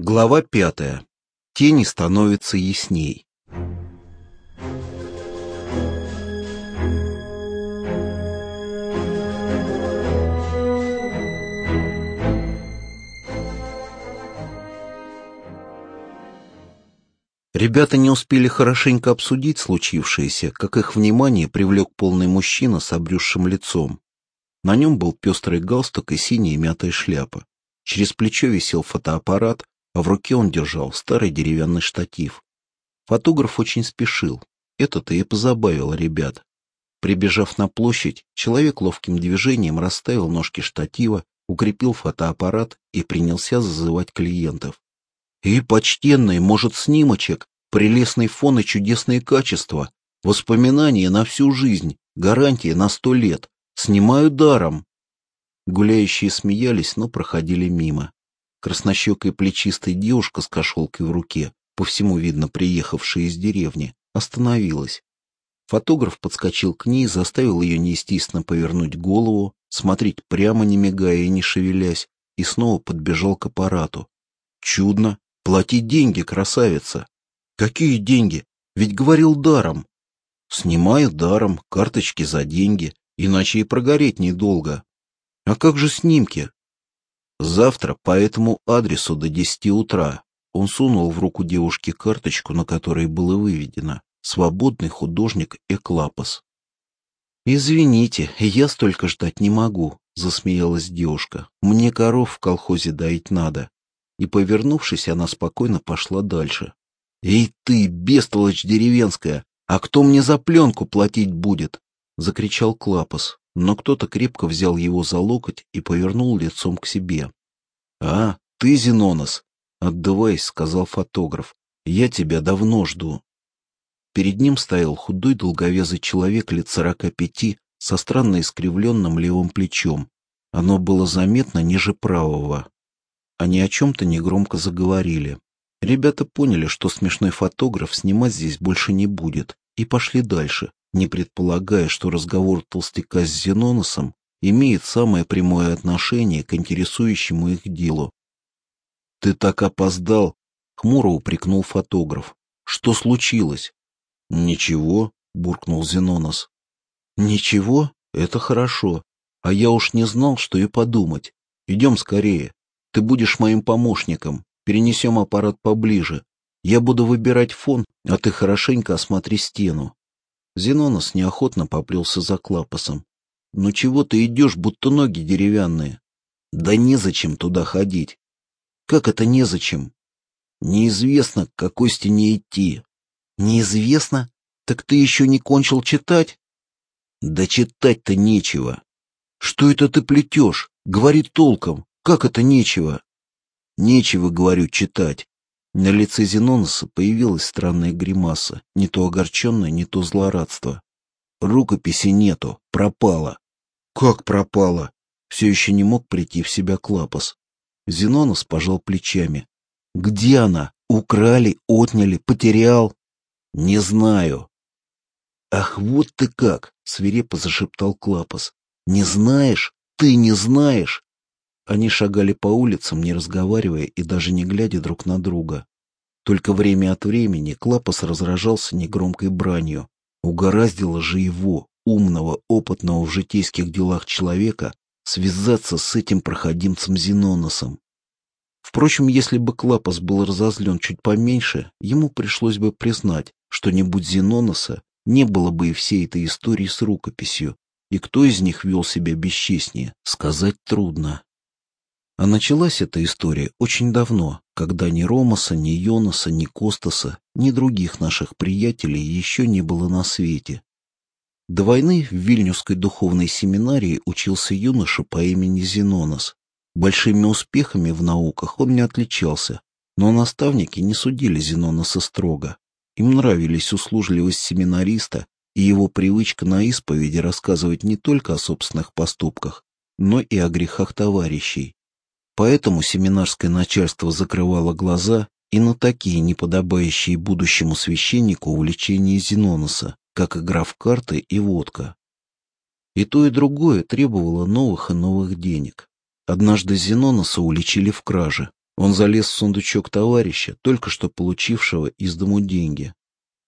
Глава пятая. Тени становятся ясней. Ребята не успели хорошенько обсудить случившееся, как их внимание привлек полный мужчина с обрюзшим лицом. На нем был пестрый галстук и синяя мятая шляпа. Через плечо висел фотоаппарат, а в руке он держал старый деревянный штатив. Фотограф очень спешил. Это-то и позабавило ребят. Прибежав на площадь, человек ловким движением расставил ножки штатива, укрепил фотоаппарат и принялся зазывать клиентов. И, почтенный, может, снимочек, прелестный фон и чудесные качества, воспоминания на всю жизнь, гарантия на сто лет. Снимаю даром. Гуляющие смеялись, но проходили мимо. Краснощекая плечистая девушка с кошелкой в руке, по всему видно приехавшая из деревни, остановилась. Фотограф подскочил к ней, заставил ее неестественно повернуть голову, смотреть прямо, не мигая и не шевелясь, и снова подбежал к аппарату. Чудно, Плати деньги, красавица. Какие деньги? Ведь говорил даром. Снимаю даром, карточки за деньги, иначе и прогореть недолго. А как же снимки? Завтра по этому адресу до десяти утра. Он сунул в руку девушки карточку, на которой было выведено «Свободный художник Эклапос». «Извините, я столько ждать не могу», — засмеялась девушка. «Мне коров в колхозе доить надо и, повернувшись, она спокойно пошла дальше. «Эй ты, бестолочь деревенская, а кто мне за пленку платить будет?» — закричал Клапос, но кто-то крепко взял его за локоть и повернул лицом к себе. «А, ты, Зенонос!» «Отдувайся», — сказал фотограф. «Я тебя давно жду». Перед ним стоял худой долговязый человек лет сорока пяти со странно искривленным левым плечом. Оно было заметно ниже правого. Они о чем-то негромко заговорили. Ребята поняли, что смешной фотограф снимать здесь больше не будет, и пошли дальше, не предполагая, что разговор толстяка с Зеноносом имеет самое прямое отношение к интересующему их делу. «Ты так опоздал!» — хмуро упрекнул фотограф. «Что случилось?» «Ничего», — буркнул Зенонос. «Ничего? Это хорошо. А я уж не знал, что и подумать. Идем скорее. Ты будешь моим помощником. Перенесем аппарат поближе. Я буду выбирать фон, а ты хорошенько осмотри стену. Зенонос неохотно поплелся за Клапосом. «Ну чего ты идешь, будто ноги деревянные?» «Да незачем туда ходить». «Как это незачем?» «Неизвестно, к какой стене идти». «Неизвестно? Так ты еще не кончил читать?» «Да читать-то нечего». «Что это ты плетешь? Говори толком. Как это нечего? Нечего, говорю, читать. На лице Зеноноса появилась странная гримаса, не то огорченное, не то злорадство. Рукописи нету, пропала. Как пропала? Все еще не мог прийти в себя Клапос. Зенонос пожал плечами. Где она? Украли, отняли, потерял? Не знаю. Ах, вот ты как! Свирепо зашептал Клапос. Не знаешь? Ты не знаешь? Они шагали по улицам, не разговаривая и даже не глядя друг на друга. Только время от времени Клапос разражался негромкой бранью. Угораздило же его, умного, опытного в житейских делах человека, связаться с этим проходимцем Зеноносом. Впрочем, если бы Клапос был разозлен чуть поменьше, ему пришлось бы признать, что не будь Зеноноса, не было бы и всей этой истории с рукописью, и кто из них вел себя бесчестнее, сказать трудно. А началась эта история очень давно, когда ни Ромаса, ни Йонаса, ни Костаса, ни других наших приятелей еще не было на свете. До войны в Вильнюсской духовной семинарии учился юноша по имени Зенонос. Большими успехами в науках он не отличался, но наставники не судили Зеноноса строго. Им нравились услужливость семинариста и его привычка на исповеди рассказывать не только о собственных поступках, но и о грехах товарищей. Поэтому семинарское начальство закрывало глаза и на такие неподобающие будущему священнику увлечения Зеноноса, как игра в карты и водка. И то, и другое требовало новых и новых денег. Однажды Зеноноса уличили в краже. Он залез в сундучок товарища, только что получившего из дому деньги.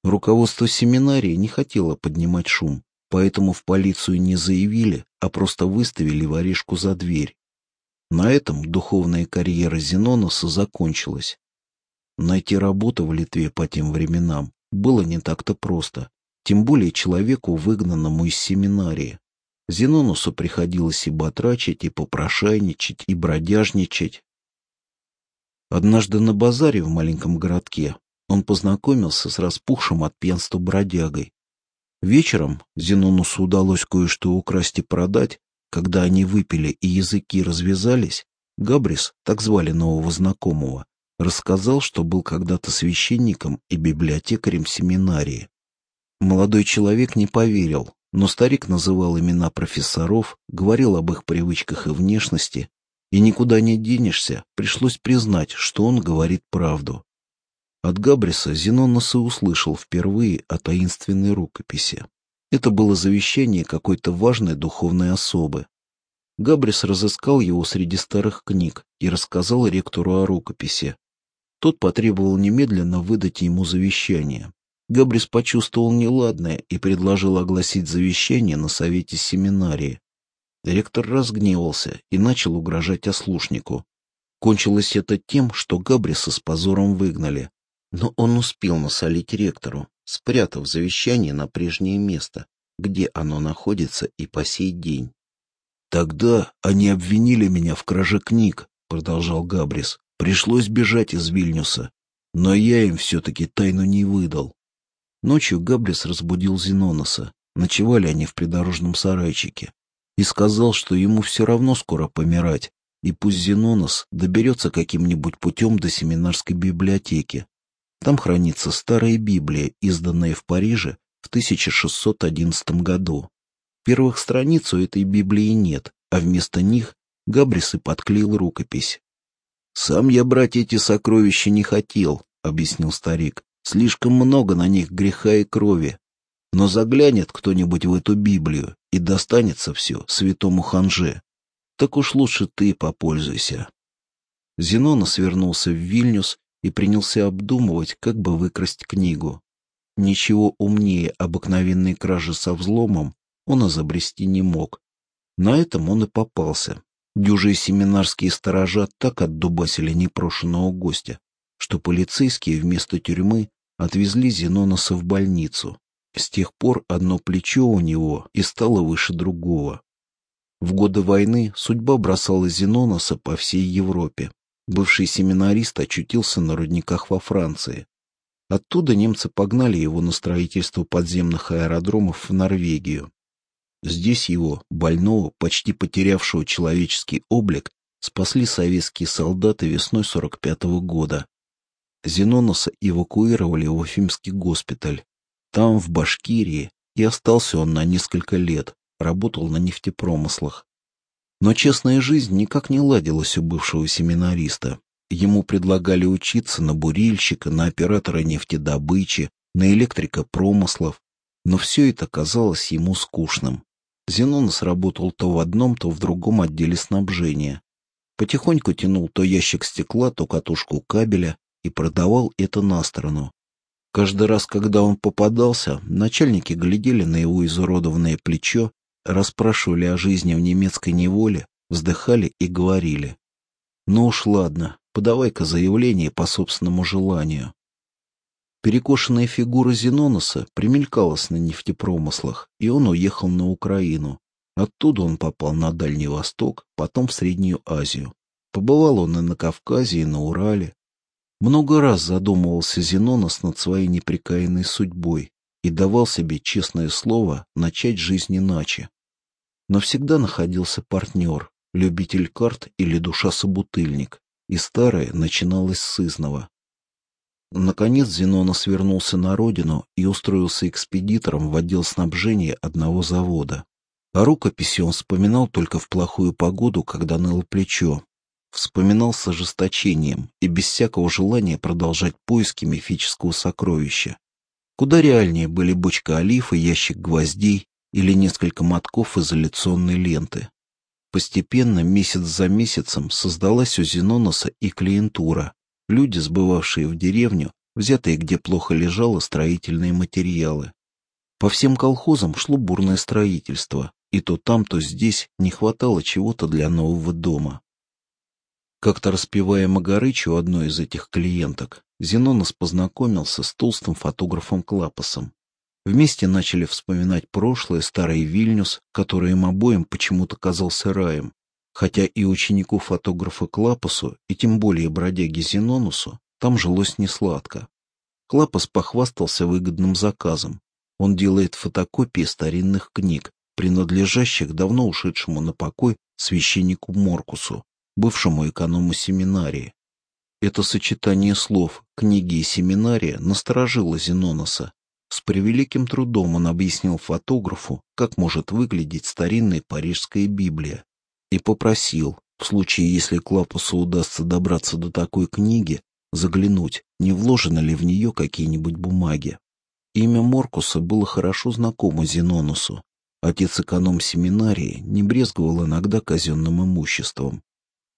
Руководство семинарии не хотело поднимать шум, поэтому в полицию не заявили, а просто выставили воришку за дверь. На этом духовная карьера Зеноноса закончилась. Найти работу в Литве по тем временам было не так-то просто, тем более человеку, выгнанному из семинарии. Зенонусу приходилось и батрачить, и попрошайничать, и бродяжничать. Однажды на базаре в маленьком городке он познакомился с распухшим от пьянства бродягой. Вечером Зенонусу удалось кое-что украсть и продать, когда они выпили и языки развязались, Габрис, так звали нового знакомого, рассказал, что был когда-то священником и библиотекарем семинарии. Молодой человек не поверил, но старик называл имена профессоров, говорил об их привычках и внешности, и никуда не денешься, пришлось признать, что он говорит правду. От Габриса Зенонос и услышал впервые о таинственной рукописи. Это было завещание какой-то важной духовной особы. Габрис разыскал его среди старых книг и рассказал ректору о рукописи. Тот потребовал немедленно выдать ему завещание. Габрис почувствовал неладное и предложил огласить завещание на совете семинарии. Ректор разгневался и начал угрожать ослушнику. Кончилось это тем, что Габриса с позором выгнали. Но он успел насолить ректору, спрятав завещание на прежнее место, где оно находится и по сей день. «Тогда они обвинили меня в краже книг», — продолжал Габрис. «Пришлось бежать из Вильнюса, но я им все-таки тайну не выдал. Ночью Габрис разбудил Зеноноса, ночевали они в придорожном сарайчике, и сказал, что ему все равно скоро помирать, и пусть Зенонос доберется каким-нибудь путем до семинарской библиотеки. Там хранится старая Библия, изданная в Париже в 1611 году. Первых страниц у этой Библии нет, а вместо них Габрис и подклеил рукопись. «Сам я брать эти сокровища не хотел», — объяснил старик. Слишком много на них греха и крови. Но заглянет кто-нибудь в эту Библию и достанется все святому ханже. Так уж лучше ты попользуйся. Зенона свернулся в Вильнюс и принялся обдумывать, как бы выкрасть книгу. Ничего умнее обыкновенной кражи со взломом он изобрести не мог. На этом он и попался. Дюжие семинарские сторожа так отдубасили непрошенного гостя, что полицейские вместо тюрьмы отвезли Зеноноса в больницу. С тех пор одно плечо у него и стало выше другого. В годы войны судьба бросала Зеноноса по всей Европе. Бывший семинарист очутился на рудниках во Франции. Оттуда немцы погнали его на строительство подземных аэродромов в Норвегию. Здесь его, больного, почти потерявшего человеческий облик, спасли советские солдаты весной 45 -го года. Зеноноса эвакуировали в Уфимский госпиталь. Там, в Башкирии, и остался он на несколько лет, работал на нефтепромыслах. Но честная жизнь никак не ладилась у бывшего семинариста. Ему предлагали учиться на бурильщика, на оператора нефтедобычи, на электрика промыслов, но все это казалось ему скучным. Зенонос работал то в одном, то в другом отделе снабжения. Потихоньку тянул то ящик стекла, то катушку кабеля, и продавал это на сторону. Каждый раз, когда он попадался, начальники глядели на его изуродованное плечо, расспрашивали о жизни в немецкой неволе, вздыхали и говорили. «Ну уж ладно, подавай-ка заявление по собственному желанию». Перекошенная фигура Зеноноса примелькалась на нефтепромыслах, и он уехал на Украину. Оттуда он попал на Дальний Восток, потом в Среднюю Азию. Побывал он и на Кавказе, и на Урале, много раз задумывался Зенонос над своей непрекаянной судьбой и давал себе честное слово начать жизнь иначе. Но всегда находился партнер, любитель карт или душа-собутыльник, и старое начиналось с изного. Наконец Зенонос вернулся на родину и устроился экспедитором в отдел снабжения одного завода. О рукописи он вспоминал только в плохую погоду, когда ныло плечо, Вспоминал с ожесточением и без всякого желания продолжать поиски мифического сокровища. Куда реальнее были бочка олив и ящик гвоздей или несколько мотков изоляционной ленты. Постепенно, месяц за месяцем, создалась у Зеноноса и клиентура. Люди, сбывавшие в деревню, взятые где плохо лежало строительные материалы. По всем колхозам шло бурное строительство, и то там, то здесь не хватало чего-то для нового дома. Как-то распевая Магарычу одной из этих клиенток, Зенонос познакомился с толстым фотографом Клапосом. Вместе начали вспоминать прошлое, старый Вильнюс, который им обоим почему-то казался раем. Хотя и ученику фотографа Клапосу, и тем более бродяге Зенонусу, там жилось несладко. Клапос похвастался выгодным заказом. Он делает фотокопии старинных книг, принадлежащих давно ушедшему на покой священнику Моркусу, бывшему эконому семинарии. Это сочетание слов «книги» и «семинария» насторожило Зеноноса, с превеликим трудом он объяснил фотографу, как может выглядеть старинная парижская Библия, и попросил, в случае, если Клапусу удастся добраться до такой книги, заглянуть, не вложены ли в нее какие-нибудь бумаги. Имя Моркуса было хорошо знакомо Зенонусу. Отец эконом семинарии не брезговал иногда казенным имуществом.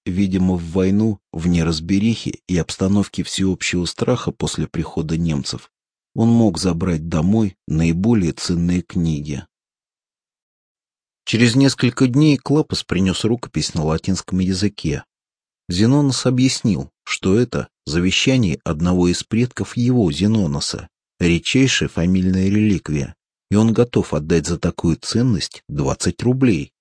Видимо, в войну, в неразберихе и обстановке всеобщего страха после прихода немцев, он мог забрать домой наиболее ценные книги. Через несколько дней Клапос принес рукопись на латинском языке. Зенонос объяснил, что это завещание одного из предков его, Зеноноса, редчайшая фамильная реликвия, и он готов отдать за такую ценность 20 рублей.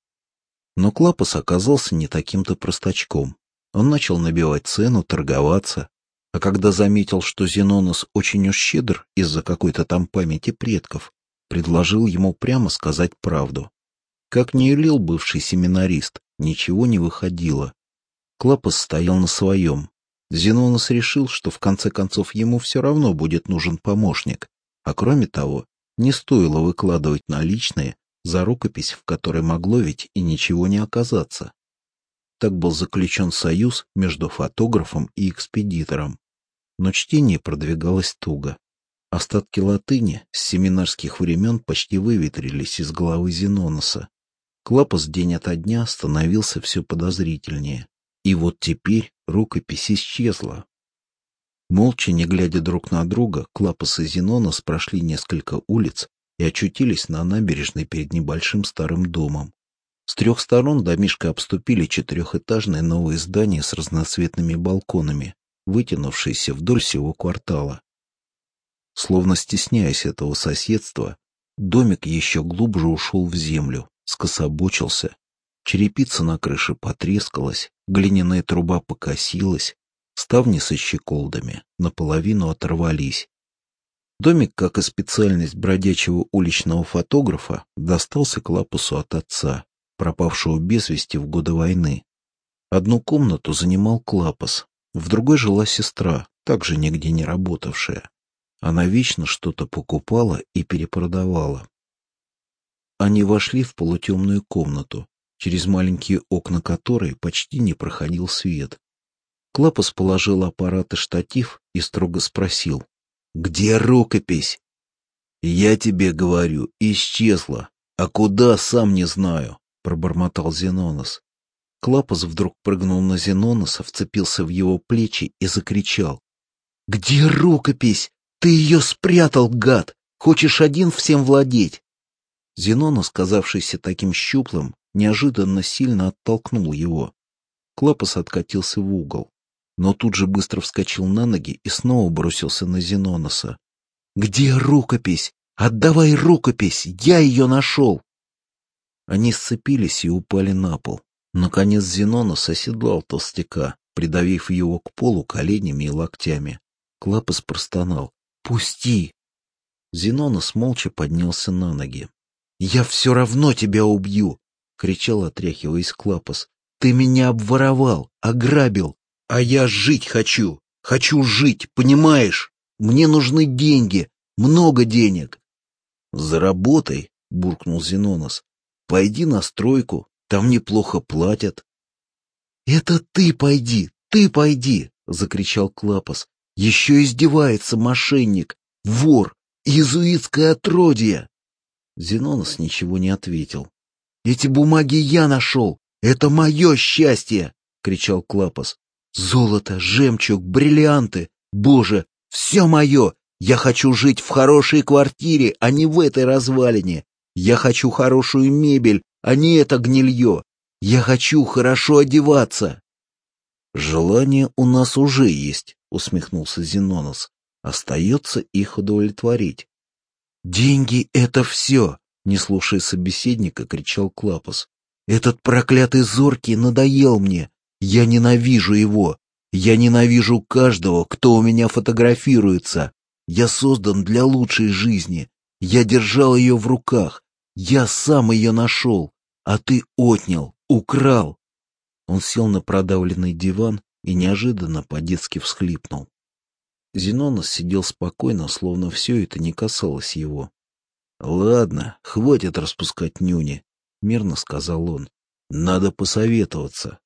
Но Клапос оказался не таким-то простачком. Он начал набивать цену, торговаться, а когда заметил, что Зенонос очень уж щедр из-за какой-то там памяти предков, предложил ему прямо сказать правду. Как не юлил бывший семинарист, ничего не выходило. Клапос стоял на своем. Зенонос решил, что в конце концов ему все равно будет нужен помощник, а кроме того, не стоило выкладывать наличные за рукопись, в которой могло ведь и ничего не оказаться. Так был заключен союз между фотографом и экспедитором но чтение продвигалось туго. Остатки латыни с семинарских времен почти выветрились из головы Зеноноса. Клапос день ото дня становился все подозрительнее. И вот теперь рукопись исчезла. Молча, не глядя друг на друга, Клапос и Зенонос прошли несколько улиц и очутились на набережной перед небольшим старым домом. С трех сторон домишко обступили четырехэтажное новое здание с разноцветными балконами, вытянувшийся вдоль всего квартала. Словно стесняясь этого соседства, домик еще глубже ушел в землю, скособочился. Черепица на крыше потрескалась, глиняная труба покосилась, ставни со щеколдами наполовину оторвались. Домик, как и специальность бродячего уличного фотографа, достался Клапусу от отца, пропавшего без вести в годы войны. Одну комнату занимал Клапос, в другой жила сестра, также нигде не работавшая. Она вечно что-то покупала и перепродавала. Они вошли в полутемную комнату, через маленькие окна которой почти не проходил свет. Клапос положил аппарат и штатив и строго спросил. «Где рукопись?» «Я тебе говорю, исчезла. А куда, сам не знаю», — пробормотал Зенонос. Клапос вдруг прыгнул на Зеноноса, вцепился в его плечи и закричал. «Где рукопись? Ты ее спрятал, гад! Хочешь один всем владеть?» Зенонос, казавшийся таким щуплым, неожиданно сильно оттолкнул его. Клапос откатился в угол, но тут же быстро вскочил на ноги и снова бросился на Зеноноса. «Где рукопись? Отдавай рукопись! Я ее нашел!» Они сцепились и упали на пол. Наконец Зенонос оседлал толстяка, придавив его к полу коленями и локтями. Клапос простонал. «Пусти!» Зенонос молча поднялся на ноги. «Я все равно тебя убью!» — кричал, отряхиваясь Клапос. «Ты меня обворовал, ограбил, а я жить хочу! Хочу жить, понимаешь? Мне нужны деньги, много денег!» «Заработай!» — буркнул Зенонос. «Пойди на стройку, там неплохо платят. — Это ты пойди, ты пойди! — закричал Клапос. — Еще издевается мошенник, вор, иезуитское отродье! Зенонос ничего не ответил. — Эти бумаги я нашел, Это мое счастье!» — кричал Клапос. «Золото, жемчуг, бриллианты! Боже, все мое! Я хочу жить в хорошей квартире, а не в этой развалине! Я хочу хорошую мебель, а не это гнилье! Я хочу хорошо одеваться!» «Желание у нас уже есть», — усмехнулся Зенонос. «Остается их удовлетворить». «Деньги — это все!» — не слушая собеседника, кричал Клапос. «Этот проклятый Зоркий надоел мне! Я ненавижу его! Я ненавижу каждого, кто у меня фотографируется! Я создан для лучшей жизни! Я держал ее в руках! Я сам ее нашел! А ты отнял, украл!» Он сел на продавленный диван и неожиданно по-детски всхлипнул. Зенонос сидел спокойно, словно все это не касалось его. «Ладно, хватит распускать нюни», — мирно сказал он. «Надо посоветоваться».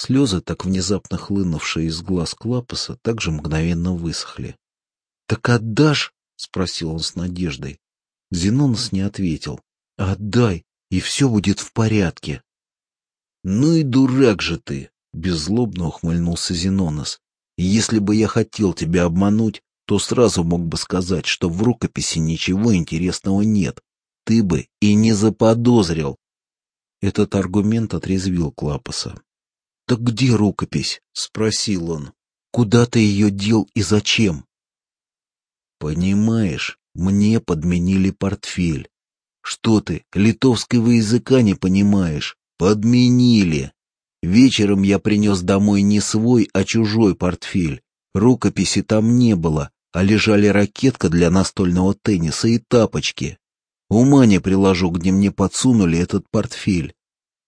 Слезы, так внезапно хлынувшие из глаз Клапоса, также мгновенно высохли. «Так отдашь?» — спросил он с надеждой. Зенонос не ответил. «Отдай, и все будет в порядке». «Ну и дурак же ты!» — беззлобно ухмыльнулся Зенонос. «Если бы я хотел тебя обмануть, то сразу мог бы сказать, что в рукописи ничего интересного нет. Ты бы и не заподозрил». Этот аргумент отрезвил Клапоса. «Так где рукопись?» — спросил он. «Куда ты ее дел и зачем?» «Понимаешь, мне подменили портфель. Что ты, литовского языка не понимаешь? Подменили. Вечером я принес домой не свой, а чужой портфель. Рукописи там не было, а лежали ракетка для настольного тенниса и тапочки. Ума не приложу, где мне подсунули этот портфель.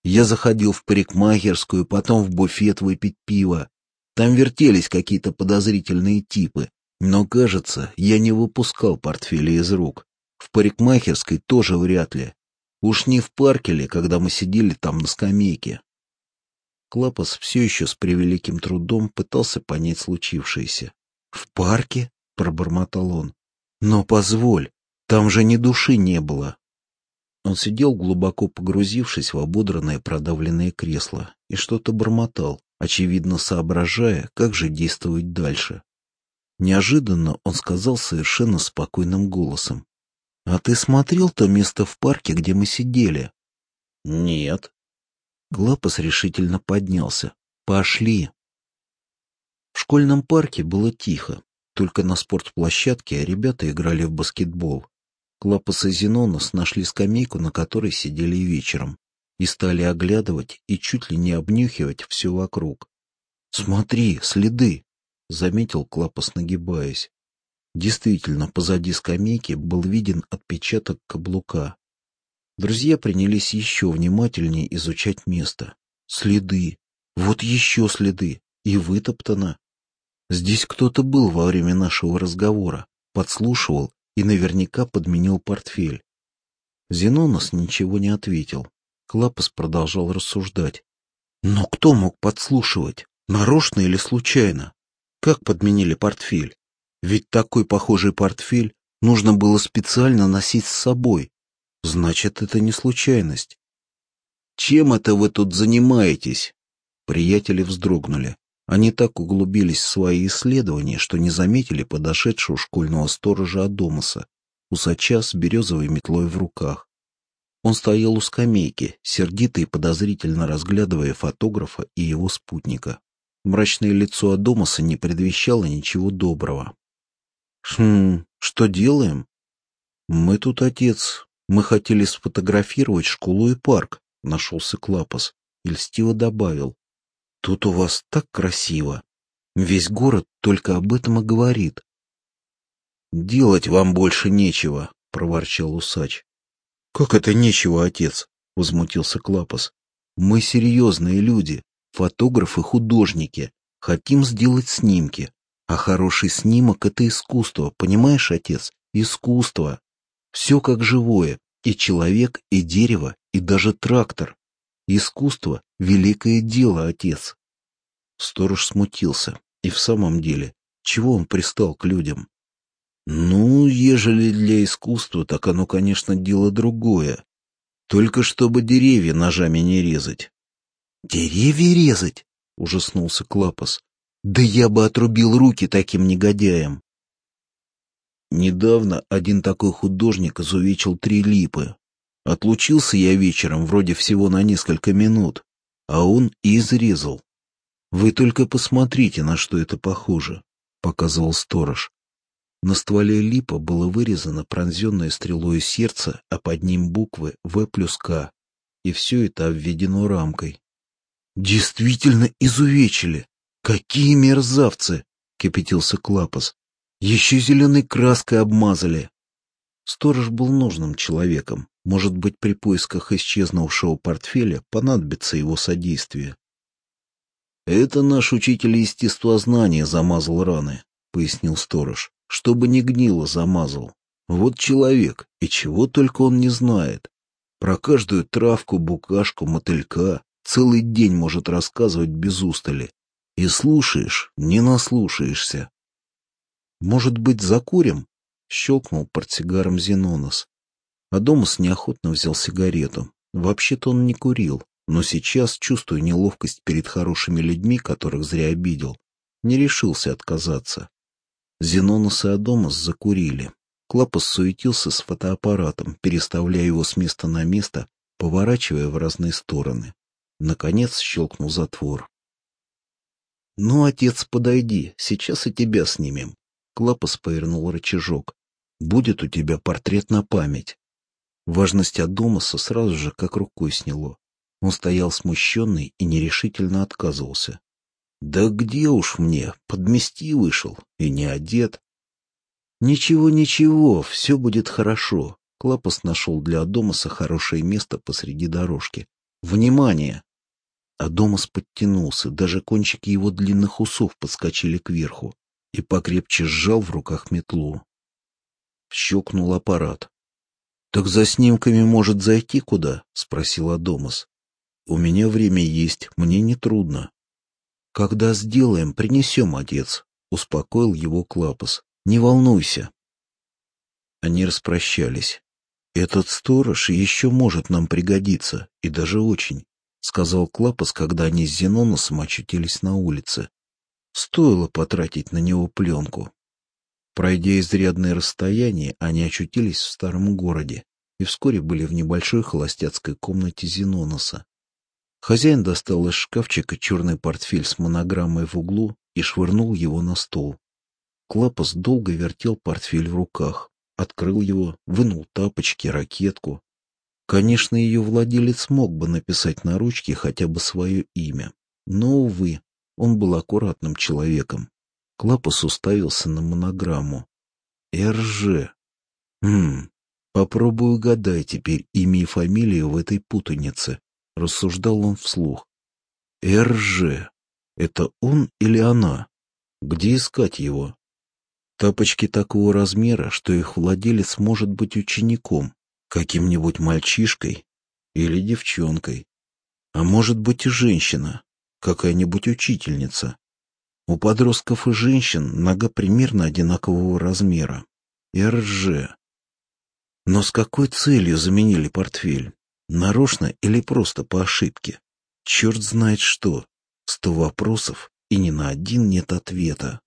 Я заходил в парикмахерскую, потом в буфет выпить пиво. Там вертелись какие-то подозрительные типы, но, кажется, я не выпускал портфеля из рук. В парикмахерской тоже вряд ли. Уж не в парке ли, когда мы сидели там на скамейке? Клапос все еще с превеликим трудом пытался понять случившееся. «В парке?» — пробормотал он. «Но позволь, там же ни души не было». Он сидел, глубоко погрузившись в ободранное продавленное кресло, и что-то бормотал, очевидно соображая, как же действовать дальше. Неожиданно он сказал совершенно спокойным голосом. «А ты смотрел то место в парке, где мы сидели?» «Нет». Глапас решительно поднялся. «Пошли». В школьном парке было тихо. Только на спортплощадке ребята играли в баскетбол. Клапас и Зенонос нашли скамейку, на которой сидели вечером, и стали оглядывать и чуть ли не обнюхивать все вокруг. «Смотри, следы!» — заметил Клапас, нагибаясь. Действительно, позади скамейки был виден отпечаток каблука. Друзья принялись еще внимательнее изучать место. Следы. Вот еще следы. И вытоптано. Здесь кто-то был во время нашего разговора, подслушивал и наверняка подменил портфель. Зенонос ничего не ответил. Клапас продолжал рассуждать. Но кто мог подслушивать? Нарочно или случайно? Как подменили портфель? Ведь такой похожий портфель нужно было специально носить с собой. Значит, это не случайность. «Чем это вы тут занимаетесь?» Приятели вздрогнули. Они так углубились в свои исследования, что не заметили подошедшего школьного сторожа Адамаса, усача с березовой метлой в руках. Он стоял у скамейки, сердито и подозрительно разглядывая фотографа и его спутника. Мрачное лицо Адамаса не предвещало ничего доброго. «Хм, что делаем?» «Мы тут, отец. Мы хотели сфотографировать школу и парк», — нашелся Клапос. И льстиво добавил. «Тут у вас так красиво. Весь город только об этом и говорит». «Делать вам больше нечего», — проворчал усач. «Как это нечего, отец?» — возмутился Клапос. «Мы серьезные люди, фотографы-художники. Хотим сделать снимки. А хороший снимок — это искусство, понимаешь, отец? Искусство. Все как живое. И человек, и дерево, и даже трактор. Искусство — великое дело, отец. Сторож смутился. И в самом деле, чего он пристал к людям? Ну, ежели для искусства, так оно, конечно, дело другое. Только чтобы деревья ножами не резать. «Деревья резать?» — ужаснулся Клапос. «Да я бы отрубил руки таким негодяям!» Недавно один такой художник изувечил три липы. Отлучился я вечером вроде всего на несколько минут, а он и изрезал. «Вы только посмотрите, на что это похоже», — показывал сторож. На стволе липа было вырезано пронзенное стрелой сердце, а под ним буквы «В» плюс «К», и все это обведено рамкой. «Действительно изувечили! Какие мерзавцы!» — кипятился Клапос. «Еще зеленой краской обмазали!» Сторож был нужным человеком. Может быть, при поисках исчезнувшего портфеля понадобится его содействие. «Это наш учитель естествознания замазал раны», — пояснил сторож чтобы не гнило замазал. Вот человек, и чего только он не знает. Про каждую травку, букашку, мотылька целый день может рассказывать без устали. И слушаешь, не наслушаешься. «Может быть, закурим?» — щелкнул портсигаром Зенонос. Адомас неохотно взял сигарету. Вообще-то он не курил, но сейчас, чувствуя неловкость перед хорошими людьми, которых зря обидел, не решился отказаться. Зенонос и Адомас закурили. Клапос суетился с фотоаппаратом, переставляя его с места на место, поворачивая в разные стороны. Наконец щелкнул затвор. «Ну, отец, подойди, сейчас и тебя снимем». Клапос повернул рычажок. «Будет у тебя портрет на память». Важность Адомаса сразу же как рукой сняло. Он стоял смущенный и нерешительно отказывался. Да где уж мне, подмести вышел, и не одет. Ничего, ничего, все будет хорошо. Клапос нашел для Адомаса хорошее место посреди дорожки. Внимание! Адомас подтянулся, даже кончики его длинных усов подскочили кверху и покрепче сжал в руках метлу. Щелкнул аппарат. — Так за снимками может зайти куда? — спросил Адомас. — У меня время есть, мне не трудно. «Когда сделаем, принесем, отец», — успокоил его Клапос. «Не волнуйся». Они распрощались. «Этот сторож еще может нам пригодиться, и даже очень», — сказал Клапос, когда они с Зеноносом очутились на улице. Стоило потратить на него пленку. Пройдя изрядное расстояние, они очутились в старом городе и вскоре были в небольшой холостяцкой комнате Зеноноса. Хозяин достал из шкафчика черный портфель с монограммой в углу и швырнул его на стол. Клапос долго вертел портфель в руках, открыл его, вынул тапочки, ракетку. Конечно, ее владелец мог бы написать на ручке хотя бы свое имя, но, увы, он был аккуратным человеком. Клапос уставился на монограмму. «РЖ». Хм, попробую угадай теперь имя и фамилию в этой путанице рассуждал он вслух. «РЖ. Это он или она? Где искать его?» Тапочки такого размера, что их владелец может быть учеником, каким-нибудь мальчишкой или девчонкой. А может быть и женщина, какая-нибудь учительница. У подростков и женщин нога примерно одинакового размера. РЖ. Но с какой целью заменили портфель? Нарочно или просто по ошибке? Черт знает что. Сто вопросов, и ни на один нет ответа.